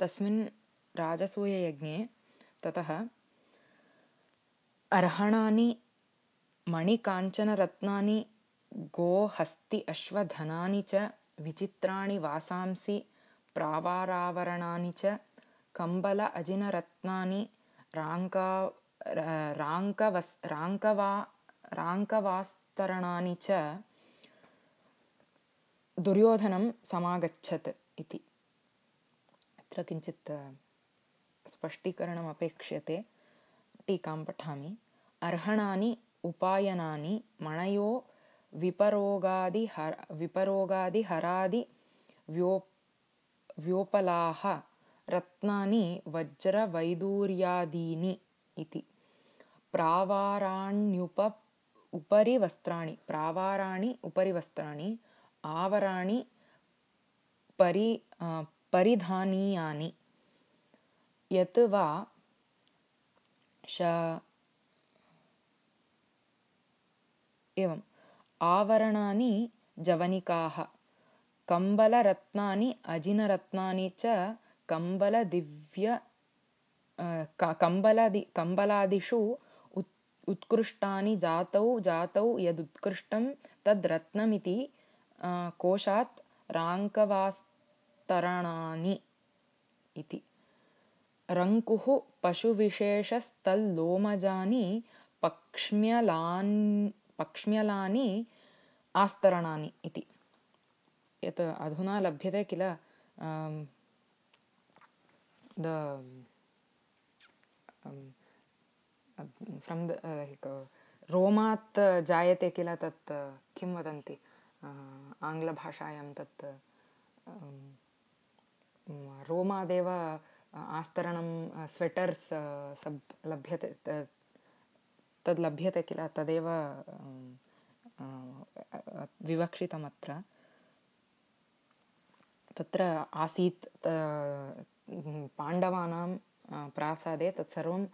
तस्मिन् राजसूययज्ञे ततः अर्हणानि मणिकाञ्चनरत्नानि गोहस्ति अश्वधनानि च विचित्राणि वासांसि प्रावारावरणानि च कम्बल अजिनरत्नानि राङ्का राङ्कवस् राङ्कवा राङ्कवास्तरणानि च दुर्योधनं समागच्छत् इति अत्र किञ्चित् स्पष्टीकरणम् अपेक्ष्यते। टीकां पठामि। अर्हणानि उपायनानि मणयो विपरोगादिहर विपरोगादिहरादि व्यो व्योपलाः रत्नानि वज्रवैदूर्यादीनि इति। प्रावाराण्युप उपरि वस्त्राणि प्रावाराणि उपरि वस्त्राणि आवराणि परि परिधानीयानि। यत् वा श एवम्। आवरणानि जवनिकाः कम्बलरत्नानि अजिनरत्नानि च कम्बलदिव्य कम्बलादि कम्बलादिषु उत् उत्कृष्टानि जातौ जातौ यदुत्कृष्टं तद् रत्नमिति कोशात् तरणानि इति। रङ्कुः पशुविशेषस्तल्लोमजानि पक्ष्म्यलान् पक्ष्म्यलानि आस्तरणानि इति। यत् अधुना लभ्यते किल द फ्रम् द रोमात् जायते किल तत् किं वदन्ति आङ्ग्लभाषायां तत् रोमादेव आस्तरणं स्वेटर्स् सब् लभ्यते तद् लभ्यते किल तदेव विवक्षितमत्र। तत्र आसीत् पाण्डवानां प्रासादे तत्सर्वं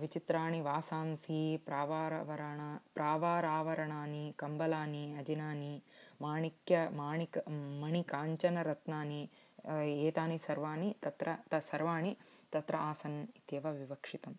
विचित्राणि वासांसि प्रावारवरण प्रावारावरणानि कम्बलानि अजिनानि माणिक्य माणिक मणिकाञ्चनरत्नानि एतानि सर्वाणि तत्र सर्वाणि तत्र आसन् इत्येव विवक्षितम्